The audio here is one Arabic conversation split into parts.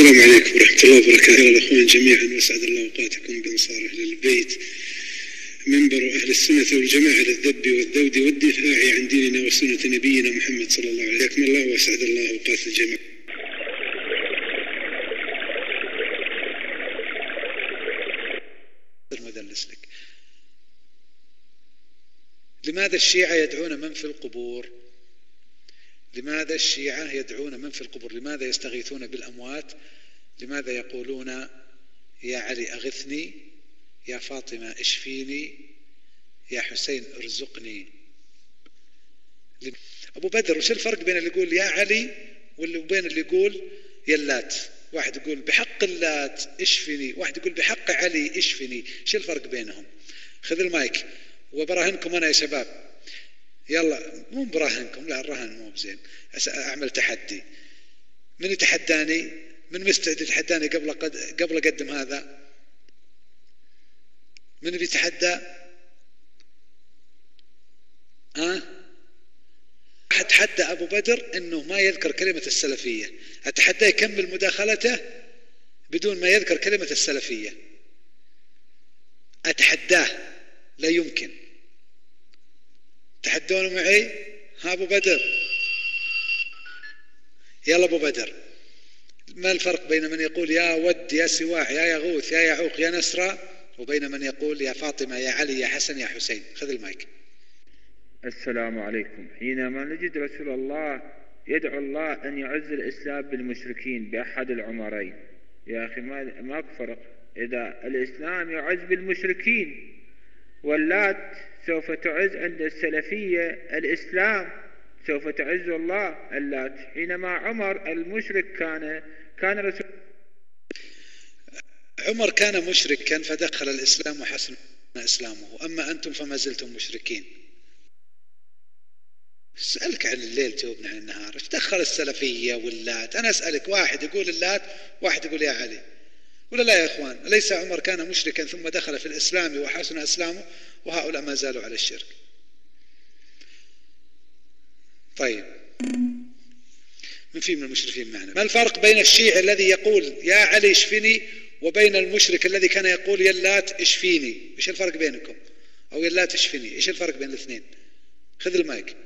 السلام عليكم ورحمة الله وبركاته. الأخوان جميعا وأسعد الله أوقاتكم بأنصار أهل البيت. منبر أهل السنة والجماعة للذب والذود والدفاع عن ديننا وسنة نبينا محمد صلى الله عليه وسلم. الله وأسعد الله أوقات الجميع. المدلس لك. لماذا الشيعة يدعون من في القبور؟ لماذا الشيعة يدعون من في القبور؟ لماذا يستغيثون بالأموات؟ لماذا يقولون يا علي أغثني يا فاطمة إشفيني يا حسين ارزقني؟ أبو بدر وش الفرق بين اللي يقول يا علي وبين اللي يقول يا اللات؟ واحد يقول بحق اللات اشفني واحد يقول بحق علي اشفني شو الفرق بينهم؟ خذ المايك. وبراهنكم أنا يا شباب. يلا مو براهنكم لا الرهن مو بزين. أعمل تحدي. من يتحداني؟ من مستعد يتحداني قبل قد قبل أقدم هذا؟ من بيتحدى؟ ها؟ أه؟ أتحدى أبو بدر أنه ما يذكر كلمة السلفية. أتحدى يكمل مداخلته بدون ما يذكر كلمة السلفية. أتحداه لا يمكن. تحدون معي؟ ها أبو بدر. يلا أبو بدر. ما الفرق بين من يقول يا ود يا سواح يا يغوث يا يعوق يا نسرى وبين من يقول يا فاطمة يا علي يا حسن يا حسين. خذ المايك. السلام عليكم. حينما نجد رسول الله يدعو الله أن يعز الإسلام بالمشركين بأحد العمرين. يا أخي ما ماك فرق إذا الإسلام يعز بالمشركين. واللات سوف تعز عند السلفية الإسلام سوف تعز الله اللات. حينما عمر المشرك كان كان رسول عمر كان مشركا فدخل الإسلام وحسن إسلامه. أما أنتم فما زلتم مشركين. اسألك عن الليل جاوبنا عن النهار. إيش دخل السلفية واللات. أنا أسألك واحد يقول اللات واحد يقول يا علي. ولا لا يا إخوان؟ أليس عمر كان مشركا ثم دخل في الإسلام وحسن إسلامه وهؤلاء ما زالوا على الشرك. طيب. من في من المشرفين معنا؟ ما الفرق بين الشيعي الذي يقول يا علي اشفني وبين المشرك الذي كان يقول يا اللات اشفيني إيش الفرق بينكم؟ أو يا اللات اشفني إيش الفرق بين الاثنين؟ خذ المايك.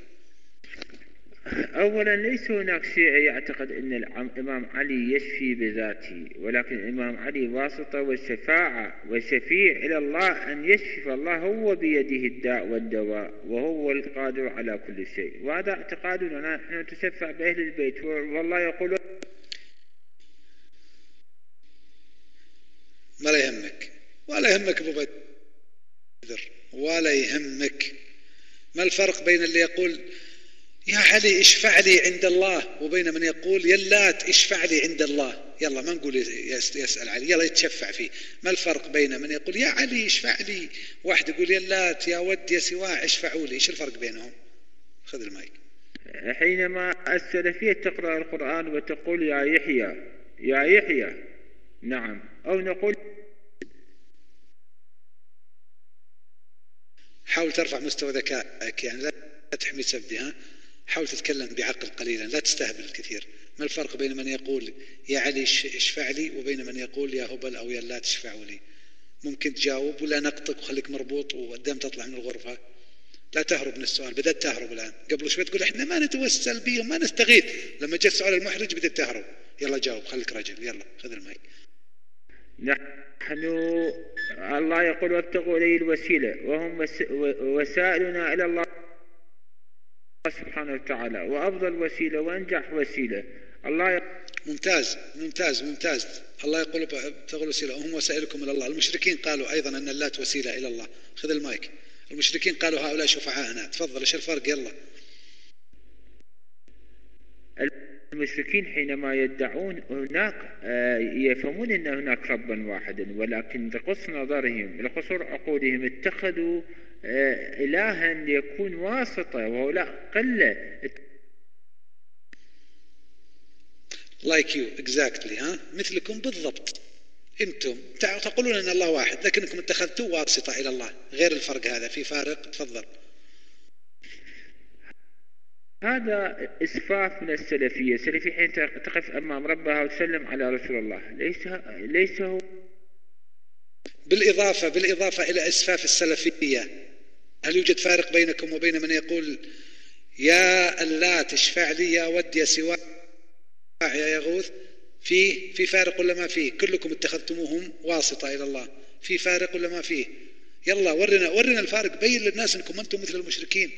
أولا ليس هناك شيعي يعتقد أن الإمام علي يشفي بذاته ولكن الإمام علي واسطة والشفاعة والشفيع إلى الله أن يشفي الله هو بيده الداء والدواء وهو القادر على كل شيء. وهذا اعتقادنا نحن نتشفع بأهل البيت والله يقول ما لا يهمك ولا يهمك أبو بدر ولا يهمك. ما الفرق بين اللي يقول يا علي اشفع لي عند الله. وبين من يقول يا اللات اشفع لي عند الله. يلا ما نقول يسأل علي يلا يتشفع فيه. ما الفرق بين من يقول يا علي اشفع لي. واحد يقول يا اللات يا ود يا سواع اشفعوا لي. إيش الفرق بينهم؟ خذ المايك. حينما السلفية تقرأ القرآن وتقول يا يحيى يا يحيى. نعم. أو نقول حاول ترفع مستوى ذكائك يعني لا تحمي سبدي ها؟ حاول تتكلم بعقل قليلا لا تستهبل كثير. ما الفرق بين من يقول يا علي اشفع لي وبين من يقول يا هبل أو يا لا تشفعوا لي؟ ممكن تجاوب ولا نقطك وخليك مربوط وقدام تطلع من الغرفة. لا تهرب من السؤال بدأت تهرب الآن. قبل شوي تقول إحنا ما نتوسل بهم ما نستغيث. لما جاء السؤال المحرج بدأت تهرب. يلا جاوب خليك رجل. يلا خذ الماي نحن الله يقول وابتغوا إليه الوسيلة وهم وسائلنا إلى الله. سبحانه وتعالى. وأفضل وسيلة وأنجح وسيلة. الله ي... ممتاز ممتاز ممتاز. الله يقول ابتغوا الوسيلة وهم وسائلكم إلى الله. المشركين قالوا أيضا أن اللات وسيلة إلى الله. خذ المايك. المشركين قالوا هؤلاء شفعاءنا. تفضل إيش الفرق؟ يلا. المشركين حينما يدعون هناك آه، يفهمون أن هناك ربا واحدا ولكن لقص نظرهم لقصر عقولهم اتخذوا إلها يكون واسطة وهؤلاء قلة. Like you exactly ها؟ مثلكم بالضبط. أنتم تقولون إن الله واحد لكنكم اتخذتوا واسطة إلى الله. غير الفرق هذا في فارق؟ تفضل. هذا إسفاف من السلفية. السلفية حين تقف أمام ربها وتسلم على رسول الله. ليس ليس هو بالإضافة بالإضافة إلى إسفاف السلفية. هل يوجد فارق بينكم وبين من يقول يا اللات اشفع لي يا ود يا سواع يا يغوث؟ في في فارق ولا ما فيه كلكم اتخذتموهم واسطة إلى الله. في فارق ولا ما فيه يلا ورنا ورنا الفارق بين للناس إنكم أنتم مثل المشركين.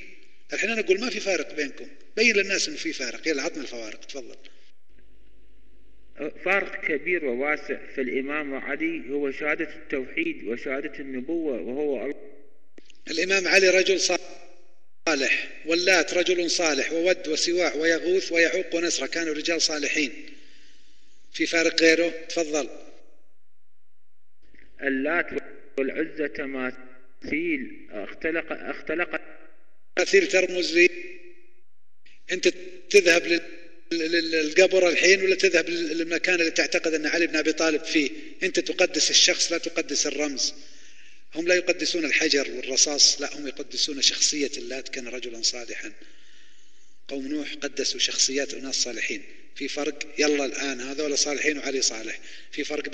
الحين أنا أقول ما في فارق بينكم. بين للناس إنه في فارق. يلا عطنا الفوارق تفضل. فارق كبير وواسع في الإمام علي هو شهادة التوحيد وشهادة النبوة وهو الله. الإمام علي رجل صالح واللات رجل صالح وود وسواع ويغوث ويعوق ونسرة كانوا رجال صالحين. في فارق غيره؟ تفضل. اللات والعزة تماثيل اختلق اختلق تماثيل ترمز لي. أنت تذهب للقبر الحين ولا تذهب للمكان اللي تعتقد أن علي بن أبي طالب فيه؟ أنت تقدس الشخص لا تقدس الرمز. هم لا يقدسون الحجر والرصاص لا هم يقدسون شخصية اللات كان رجلا صالحا. قوم نوح قدسوا شخصيات أناس صالحين. في فرق يلا الآن هذول صالحين وعلي صالح. في فرق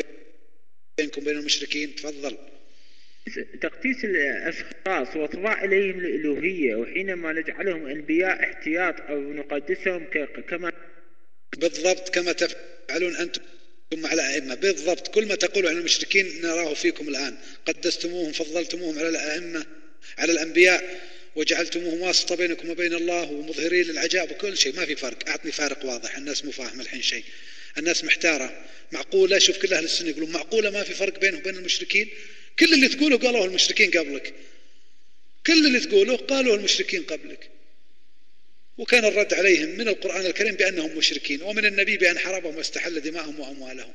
بينكم بين المشركين؟ تفضل. تقديس الأشخاص وإطباع إليهم الألوهية وحينما نجعلهم أنبياء احتياط أو نقدسهم كما بالضبط كما تفعلون أنتم. مع الأئمة. بالضبط. كل ما تقول عن المشركين نراه فيكم الآن. قدستموهم فضلتموهم على الأئمة على الأنبياء وجعلتموهم واسطة بينكم وبين الله ومظهرين للعجائب وكل شيء. ما في فرق. أعطني فارق واضح. الناس مو فاهمة الحين شيء. الناس محتارة. معقولة شوف كل أهل السنة يقولون معقولة ما في فرق بينهم وبين المشركين؟ كل اللي تقوله قالوه المشركين قبلك. كل اللي تقوله قالوه المشركين قبلك. وكان الرد عليهم من القرآن الكريم بأنهم مشركين ومن النبي بأن حربهم واستحل دماءهم وأموالهم.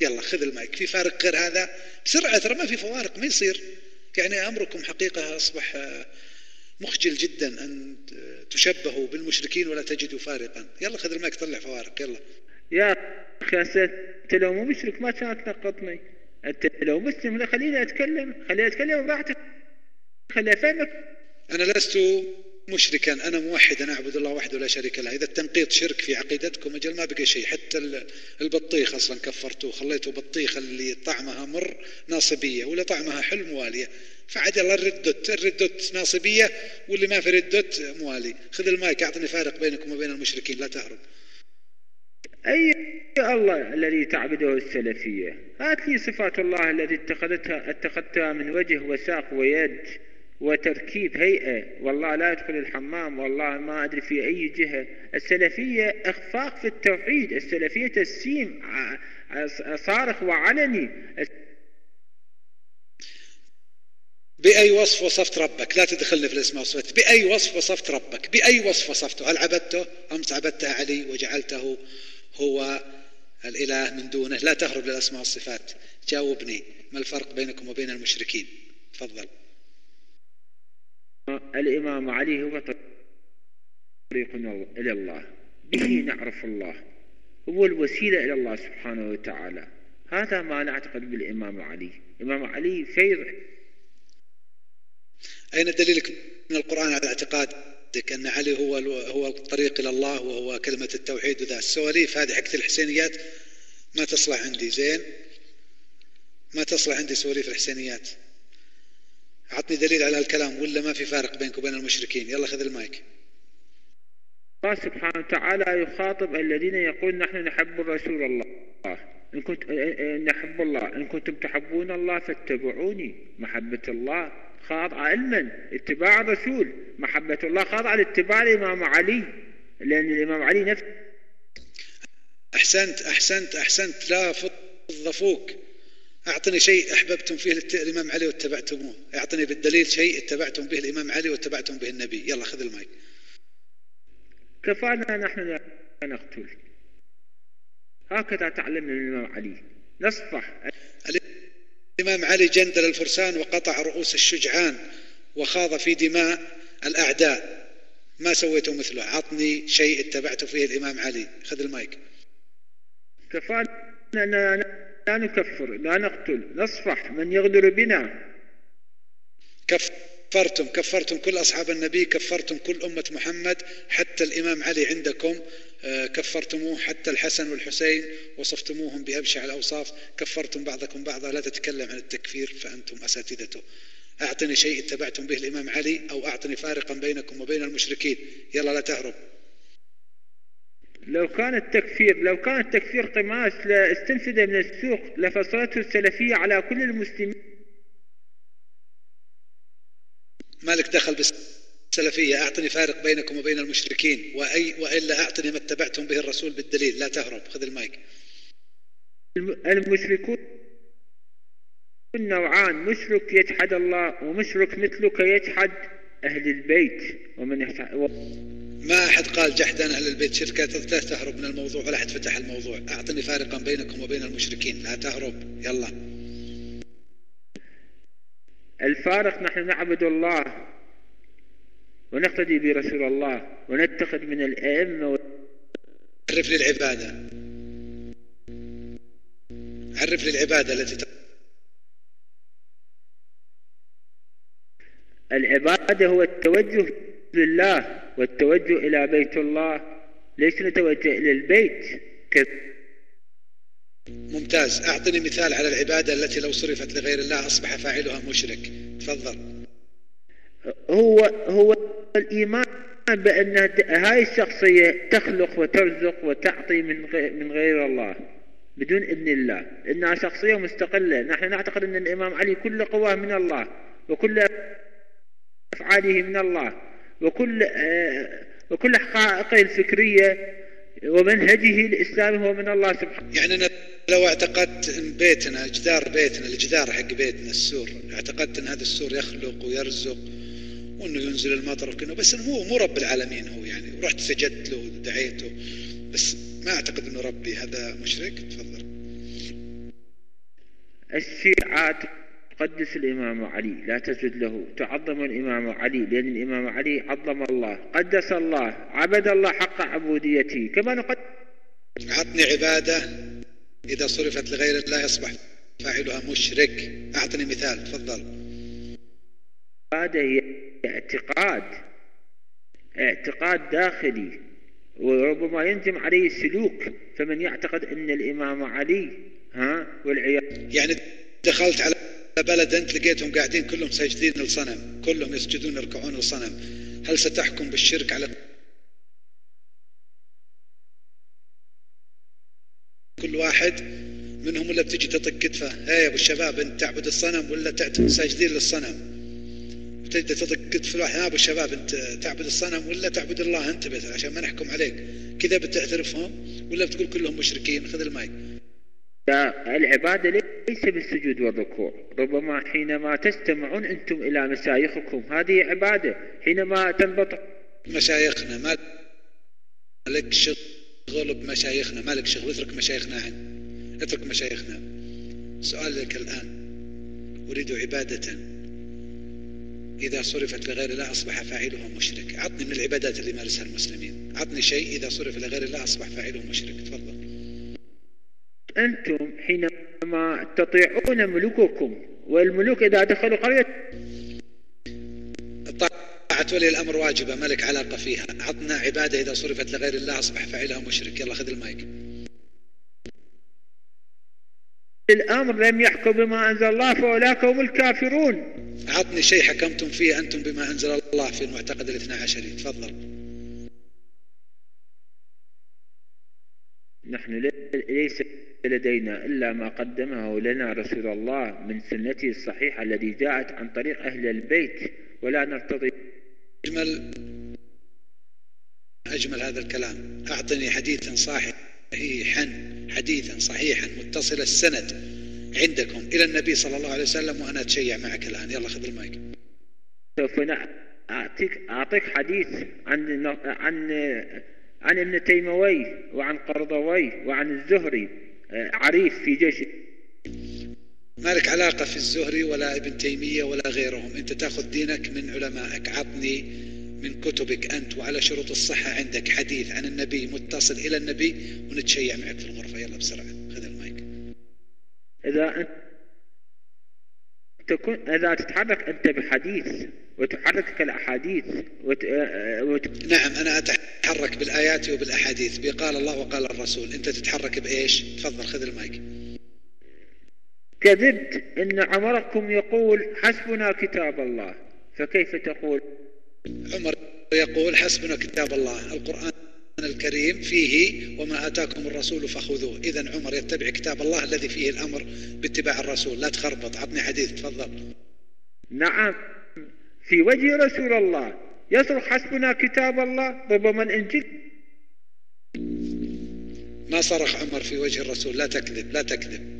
يلا خذ المايك. في فارق غير هذا؟ بسرعة ترى ما في فوارق ما يصير؟ يعني أمركم حقيقة أصبح مخجل جدا أن تشبهوا بالمشركين ولا تجدوا فارقا. يلا خذ المايك طلع فوارق. يلا. يا أخي أنت لو مو مشرك ما كانت نقطني أنت لو مسلم خليني أتكلم. خليني أتكلم براحتك. خليني أفهمك. أنا لست مشركا أنا موحد أنا أعبد الله وحده لا شريك له. إذا التنقيط شرك في عقيدتكم أجل ما بقى شيء. حتى البطيخ أصلا كفرتوه خليته بطيخ اللي طعمها مر ناصبية ولا طعمها حلو موالية. فعد الله الردوت الردوت ناصبية واللي ما في ردوت موالي. خذ المايك أعطني فارق بينكم وبين المشركين لا تهرب. أي الله الذي تعبده السلفية؟ هات لي صفات الله التي اتخذتها اتخذتها من وجه وساق ويد. وتركيب هيئة. والله لا يدخل الحمام والله ما أدري في أي جهة. السلفية إخفاق في التوحيد السلفية تسيم صارخ وعلني. بأي وصف وصفت ربك؟ لا تدخلني في الأسماء والصفات. بأي وصف وصفت ربك؟ بأي وصف وصفته؟ هل عبدته؟ أمس عبدته علي وجعلته هو الإله من دونه. لا تهرب للأسماء والصفات. جاوبني. ما الفرق بينكم وبين المشركين؟ تفضل. الإمام علي هو طريق إلى الله. به نعرف الله. هو الوسيلة إلى الله سبحانه وتعالى. هذا ما نعتقد بالإمام علي. الإمام علي فيض. أين دليلك من القرآن على اعتقادك أن علي هو هو الطريق إلى الله وهو كلمة التوحيد وذا السواليف؟ هذه حقت الحسينيات. ما تصلح عندي؟ زين. ما تصلح عندي سواليف الحسينيات؟ أعطني دليل على هالكلام ولا ما في فارق بينك وبين المشركين. يلا خذ المايك. الله سبحانه وتعالى يخاطب الذين يقول نحن نحب رسول الله. إن كنت نحب الله. إن كنتم تحبون الله فاتبعوني. محبة الله خاضعة علما. اتباع الرسول. محبة الله خاضعة لاتباع الإمام علي. لأن الإمام علي نفسه أحسنت أحسنت أحسنت. لا فض فوق. أعطني شيء أحببتم فيه الإمام علي واتبعتموه. أعطني بالدليل شيء اتبعتم به الإمام علي واتبعتم به النبي. يلا خذ المايك. كفانا نحن لا نقتل. هكذا تعلمنا الإمام علي. نصفح. الإمام علي جندل الفرسان وقطع رؤوس الشجعان وخاض في دماء الأعداء. ما سويته مثله؟ عطني شيء اتبعته فيه الإمام علي. خذ المايك. كفانا لا نكفر لا نقتل نصفح من يغدر بنا. كف كفرتم كفرتم كل أصحاب النبي كفرتم كل أمة محمد حتى الإمام علي عندكم. آه، كفرتموه حتى الحسن والحسين وصفتموهم بأبشع الأوصاف. كفرتم بعضكم بعضا لا تتكلم عن التكفير فأنتم أساتذته أعطني شيء اتبعتم به الإمام علي أو أعطني فارقا بينكم وبين المشركين. يلا لا تهرب. لو كان التكفير لو كان التكفير قماش لاستنفذ من السوق لفصلته السلفية على كل المسلمين. مالك دخل بالسلفية أعطني فارق بينكم وبين المشركين وأي وإلا أعطني ما اتبعتم به الرسول بالدليل لا تهرب خذ المايك. المشركون نوعان مشرك يجحد الله ومشرك مثلك يجحد أهل البيت ومن ما أحد قال جحدا أهل البيت شركة لا تهرب من الموضوع ولا أحد فتح الموضوع. أعطني فارقا بينكم وبين المشركين. لا تهرب. يلا. الفارق نحن نعبد الله ونقتدي برسول الله ونتخذ من الأئمة و... عرف لي العبادة عرف لي العبادة التي العبادة هو التوجه لله والتوجه إلى بيت الله. ليس نتوجه إلى البيت؟ كيف؟ ممتاز. أعطني مثال على العبادة التي لو صرفت لغير الله أصبح فاعلها مشرك. تفضل. هو هو الإيمان بأن هاي الشخصية تخلق وترزق وتعطي من من غير الله بدون إذن الله. إنها شخصية مستقلة. نحن نعتقد أن الإمام علي كل قواه من الله وكل أفعاله من الله. وكل آه، وكل حقائقه الفكرية ومنهجه الإسلامي هو من الله سبحانه. يعني أنا لو اعتقدت إن بيتنا جدار بيتنا الجدار حق بيتنا السور اعتقدت إن هذا السور يخلق ويرزق وإنه ينزل المطر وكذا بس هو مو رب العالمين هو يعني. ورحت سجدت له ودعيته بس ما أعتقد إنه ربي هذا مشرك. تفضل. الشيعات تقدس الإمام علي. لا تسجد له. تعظم الإمام علي. لأن الإمام علي. عظم الله. قدس الله. عبد الله حق عبوديته كما نقدس أعطني عبادة إذا صرفت لغير الله يصبح فاعلها مشرك. أعطني مثال. تفضل. هذا هي اعتقاد. اعتقاد داخلي. وربما ينجم عليه سلوك فمن يعتقد أن الإمام علي ها والعياذ يعني دخلت على بلد أنت لقيتهم قاعدين كلهم ساجدين للصنم كلهم يسجدون يركعون للصنم. هل ستحكم بالشرك على كل واحد منهم ولا بتجي تطق كتفه؟ هيا يا أبو الشباب أنت تعبد الصنم ولا تعتبد ساجدين للصنم. بتجي تطق كتف الواحد يا أبو الشباب أنت تعبد الصنم ولا تعبد الله أنت بس؟ عشان ما نحكم عليك. كذا بتعترفهم ولا بتقول كلهم مشركين؟ خذ الماي العبادة ليس بالسجود والركوع ربما حينما تستمعون أنتم إلى مشايخكم هذه عبادة حينما تنبط مشايخنا ما لك شغل بمشايخنا ما لك شغل اترك مشايخنا عن اترك مشايخنا. سؤال لك الآن أريد عبادة. إذا صرفت لغير الله أصبح فاعلها مشرك. عطني من العبادات اللي يمارسها المسلمين. عطني شيء إذا صرف لغير الله أصبح فاعله مشرك. تفضل. أنتم حينما تطيعون ملوككم والملوك إذا دخلوا قرية طاعة ولي الأمر واجبة ما لك علاقة فيها. عطنا عبادة إذا صرفت لغير الله أصبح فاعلها مشرك. يلا خذ المايك. الأمر لم يحكم بما أنزل الله فأولاك هم الكافرون. عطني شيء حكمتم فيه أنتم بما أنزل الله في المعتقد الاثنى عشري تفضل. نحن ليس لدينا إلا ما قدمه لنا رسول الله من سنته الصحيحة الذي جاءت عن طريق أهل البيت ولا نرتضي. أجمل أجمل هذا الكلام. أعطني حديثا صحيحا حديثا صحيحا متصل السند عندكم إلى النبي صلى الله عليه وسلم وأنا أتشيع معك الآن. يلا خذ المايك. سوف أعطيك أعطيك حديث عن عن عن ابن تيموي وعن قرضوي وعن الزهري. عريف في جيش. ما لك علاقة في الزهري ولا ابن تيمية ولا غيرهم؟ أنت تأخذ دينك من علمائك عطني من كتبك أنت وعلى شروط الصحة عندك حديث عن النبي متصل إلى النبي ونتشيع معك في الغرفة. يلا بسرعة خذ المايك. إذا أنت تكون إذا تتحرك أنت بحديث وتحركك الأحاديث وت... وت... نعم أنا أتحرك بالآيات وبالأحاديث. بقال الله وقال الرسول. أنت تتحرك بإيش؟ تفضل خذ المايك. كذبت إن عمركم يقول حسبنا كتاب الله. فكيف تقول؟ عمر يقول حسبنا كتاب الله. القرآن الكريم فيه وما آتاكم الرسول فخذوه. إذا عمر يتبع كتاب الله الذي فيه الأمر باتباع الرسول. لا تخربط. عطني حديث تفضل. نعم. في وجه رسول الله. يصرخ حسبنا كتاب الله. ربما الإنجيل ما صرخ عمر في وجه الرسول. لا تكذب لا تكذب.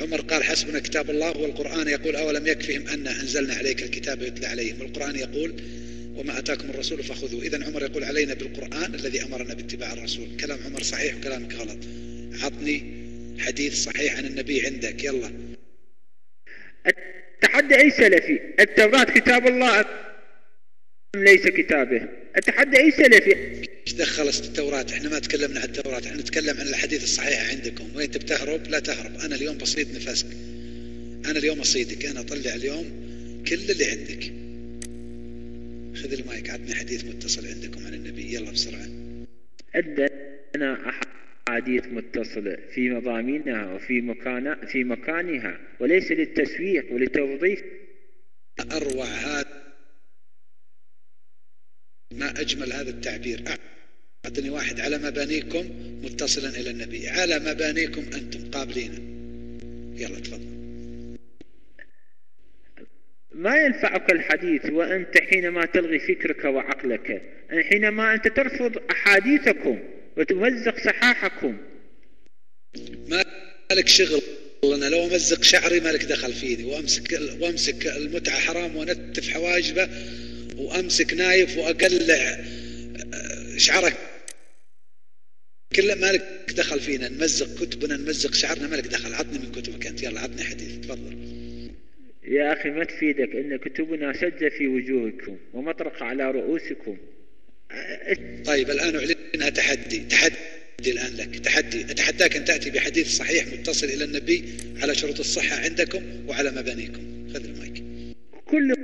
عمر قال حسبنا كتاب الله والقرآن يقول أولم يكفهم أن أنزلنا عليك الكتاب يتلى عليهم. والقرآن يقول وما أتاكم الرسول فخذوه. إذا عمر يقول علينا بالقرآن الذي أمرنا باتباع الرسول. كلام عمر صحيح وكلامك غلط. عطني حديث صحيح عن النبي عندك. يلا. تحدى أي سلفي؟ التوراة كتاب الله ليس كتابه؟ أتحدى أي سلفي؟ إيش دخل التوراة؟ إحنا ما تكلمنا عن التوراة. إحنا نتكلم عن الحديث الصحيح عندكم. وين تبتهرب؟ لا تهرب. أنا اليوم بصيد نفسك. أنا اليوم أصيدك. أنا أطلع اليوم كل اللي عندك. خذ المايك عطني حديث متصل عندكم عن النبي. يلا بسرعة. عندنا أحاديث متصلة في مضامينها وفي مكان في مكانها وليس للتسويق ولتوظيف أروع هذا ما أجمل هذا التعبير. أعطني واحد على مبانيكم متصلا إلى النبي. على مبانيكم أنتم قابلين. يلا تفضل. ما ينفعك الحديث وأنت حينما تلغي فكرك وعقلك حينما أنت ترفض أحاديثكم وتمزق صحاحكم. ما لك شغل؟ أنا لو أمزق شعري ما لك دخل فيني. وأمسك, وأمسك المتعة حرام ونتف حواجبه وأمسك نايف وأقلع آه، شعرك. كله مالك دخل فينا. نمزق كتبنا نمزق شعرنا مالك دخل. عطني من كتبك أنت. يلا عطني حديث. تفضل. يا أخي ما تفيدك إن كتبنا شجة في وجوهكم ومطرق على رؤوسكم. طيب الآن أعلنها تحدي تحدي الآن لك. تحدي أتحداك أن تأتي بحديث صحيح متصل إلى النبي على شروط الصحة عندكم وعلى مبانيكم. خذ المايك. كل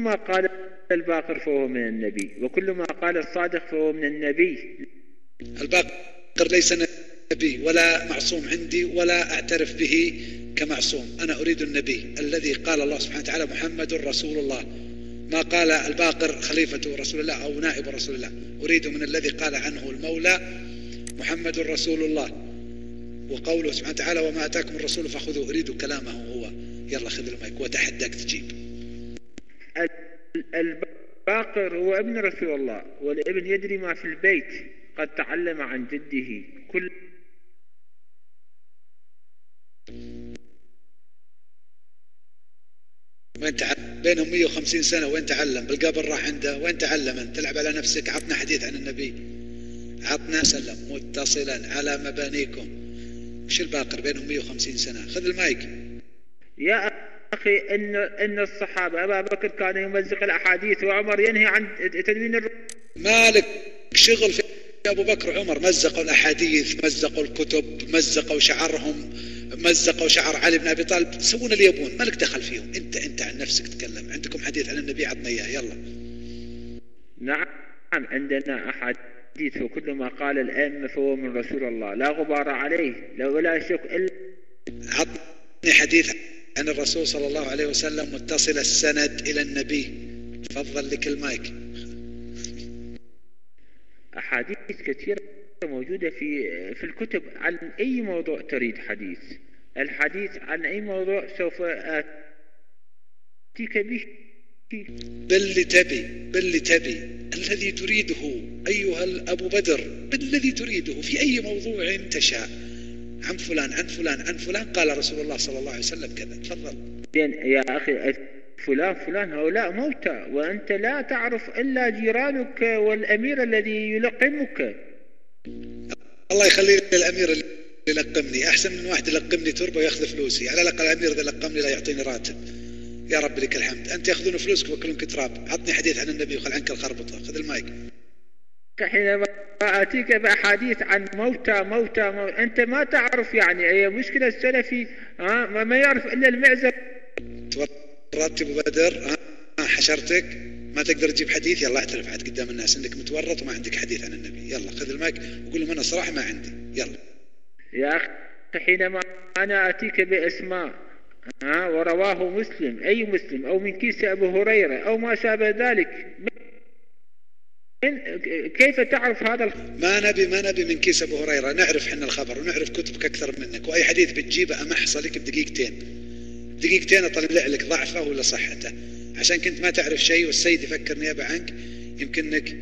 ما قال الباقر فهو من النبي وكل ما قال الصادق فهو من النبي. الباقر ليس نبي ولا معصوم عندي ولا أعترف به كمعصوم. أنا أريد النبي الذي قال الله سبحانه وتعالى محمد رسول الله. ما قال الباقر خليفة رسول الله أو نائب رسول الله. أريد من الذي قال عنه المولى محمد رسول الله. وقوله سبحانه وتعالى وما أتاكم الرسول فخذوا أريد كلامه هو. يلا خذ المايك وتحداك تجيب. الباقر هو ابن رسول الله والابن يدري ما في البيت قد تعلم عن جده. كل وين تعلم بينهم 150 سنة وين تعلم؟ بالقبر راح عنده. وين تعلم تلعب على نفسك. عطنا حديث عن النبي. عطنا سلم. متصلا على مبانيكم. وش الباقر بينهم 150 سنة؟ خذ المايك. يا أخي إن إن الصحابة أبا بكر كان يمزق الأحاديث وعمر ينهي عن تدوين الر... مالك شغل في أبو بكر وعمر. مزقوا الأحاديث مزقوا الكتب مزقوا شعرهم. مزقوا شعر علي بن أبي طالب سوون اللي يبون مالك دخل فيهم. أنت أنت عن نفسك تكلم. عندكم حديث عن النبي عطنا إياه. يلا. نعم عندنا أحاديث وكل ما قال الأئمة فهو من رسول الله. لا غبار عليه لا ولا شك إلا عطني حديث عن الرسول صلى الله عليه وسلم متصل السند إلى النبي. تفضل لك المايك. أحاديث كثيرة. موجودة في في الكتب عن أي موضوع تريد حديث. الحديث عن أي موضوع سوف أتيك به. باللي تبي باللي تبي الذي تريده أيها الأبو بدر بالذي تريده في أي موضوع تشاء. عن فلان عن فلان عن فلان. قال رسول الله صلى الله عليه وسلم كذا. تفضل. يا أخي فلان فلان هؤلاء موتى وأنت لا تعرف إلا جيرانك والأمير الذي يلقمك. الله يخلي الأمير اللي يلقمني أحسن من واحد يلقمني تربة ويأخذ فلوسي. على الأقل الأمير إذا لقمني لا يعطيني راتب. يا رب لك الحمد. أنت يأخذون فلوسك وكلهم تراب. عطني حديث عن النبي وخل عنك الخربطة. خذ المايك. حينما آتيك بأحاديث عن موتى موتى, موتى. أنت ما تعرف يعني هي مشكلة السلفي ها؟ ما يعرف إلا المعزة. ترتب بدر ها؟ حشرتك. ما تقدر تجيب حديث يلا اعترف عاد قدام الناس. انك متورط وما عندك حديث عن النبي. يلا خذ المايك وقول لهم أنا صراحة ما عندي. يلا. يا أخي حينما أنا أتيك بأسماء ها ورواه مسلم أي مسلم أو من كيس ابو هريرة أو ما شابه ذلك كيف تعرف هذا ما نبي ما نبي من كيس ابو هريرة. نعرف إحنا الخبر ونعرف كتبك أكثر منك وأي حديث بتجيبه امحصه لك بدقيقتين. دقيقتين أطلع لك ضعفه ولا صحته. عشان كنت ما تعرف شيء والسيد يفكر نيابه عنك يمكنك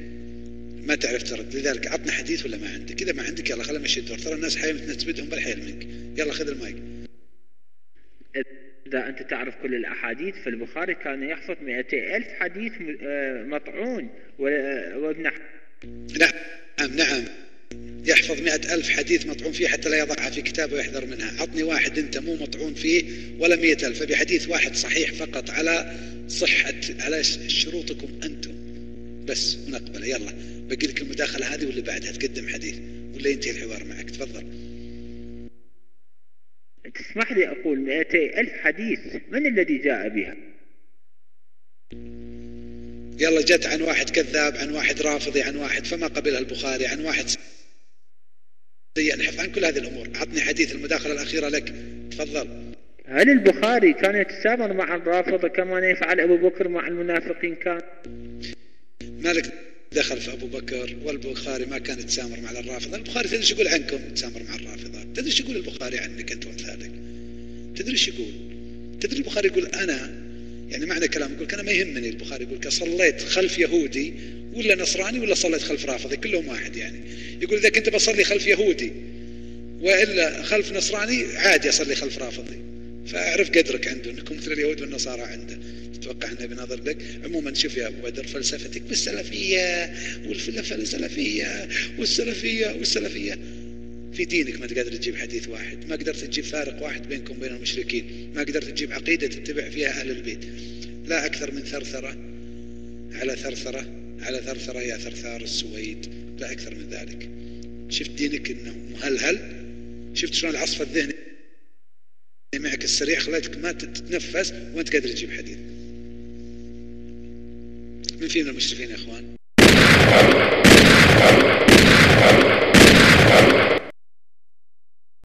ما تعرف ترد. لذلك عطنا حديث ولا ما عندك؟ إذا ما عندك يلا خلينا نمشي الدور. ترى الناس حي تبدهم بالحيل منك. يلا خذ المايك. إذا أنت تعرف كل الأحاديث فالبخاري كان يحفظ 200 ألف حديث آه، مطعون وابن نعم نعم. يحفظ مئة ألف حديث مطعون فيه حتى لا يضعها في كتابه ويحذر منها. عطني واحد أنت مو مطعون فيه ولا مئة ألف. بحديث واحد صحيح فقط على صحة على شروطكم أنتم. بس ونقبله يلا بقي لك المداخلة هذه واللي بعدها تقدم حديث. ولا ينتهي الحوار معك. تفضل. تسمح لي أقول مئتي ألف حديث. من الذي جاء بها؟ يلا جت عن واحد كذاب عن واحد رافضي عن واحد فما قبلها البخاري عن واحد سيء نحف عن كل هذه الأمور. أعطني حديث المداخلة الأخيرة لك. تفضل. هل البخاري كان يتسامر مع الرافضة كما يفعل أبو بكر مع المنافقين؟ كان مالك دخل في أبو بكر والبخاري ما كان يتسامر مع الرافضة. البخاري تدري يقول عنكم؟ تسامر مع الرافضة. تدري يقول البخاري عنك أنت وأمثالك تدري إيش يقول؟ تدري البخاري يقول أنا يعني معنى كلام يقول أنا ما يهمني. البخاري يقول صليت خلف يهودي ولا نصراني ولا صليت خلف رافضي كلهم واحد يعني. يقول إذا كنت بصلي خلف يهودي وإلا خلف نصراني عادي أصلي خلف رافضي. فأعرف قدرك عنده أنكم مثل اليهود والنصارى عنده. تتوقع أنه بنظر لك؟ عموما شوف يا أبو بدر فلسفتك بالسلفية والفلسفية والسلفية والسلفية. في دينك ما تقدر تجيب حديث واحد ما قدرت تجيب فارق واحد بينكم وبين المشركين ما قدرت تجيب عقيدة تتبع فيها أهل البيت. لا أكثر من ثرثرة على ثرثرة. على ثرثرة يا ثرثار السويد لا أكثر من ذلك. شفت دينك أنه مهلهل؟ شفت شلون العصف الذهني؟ معك السريع خلتك ما تتنفس وانت قادر تجيب حديث من فينا المشرفين يا إخوان؟